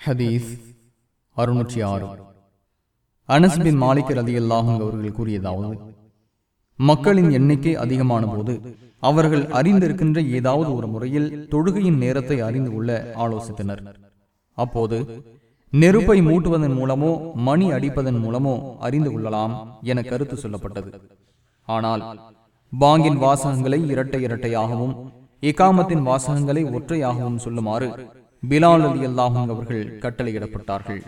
ஹதீஸ் அறுநூற்றி ஆறு. அனஸ் பின் மாலிக் ரதி அல்லாஹும் அவர்கள் கூறியதாவது மக்களின் எண்ணிக்கை அதிகமான போது அவர்கள் அறிந்திருக்கின்ற ஏதாவது ஒரு முறையில் தொழுகையின் நேரத்தை அறிந்து கொள்ள ஆலோசித்தனர். அப்போது நெருப்பை மூட்டுவதன் மூலமோ மணி அடிப்பதன் மூலமோ அறிந்து கொள்ளலாம் என கருத்து சொல்லப்பட்டது. ஆனால் பாங்கின் வாசகங்களை இரட்டை இரட்டையாகவும் இக்காமத்தின் வாசகங்களை ஒற்றையாகவும் சொல்லுமாறு பிலால் அலி அல்லாஹும் அவர்கள் கட்டளையிடப்பட்டார்கள்.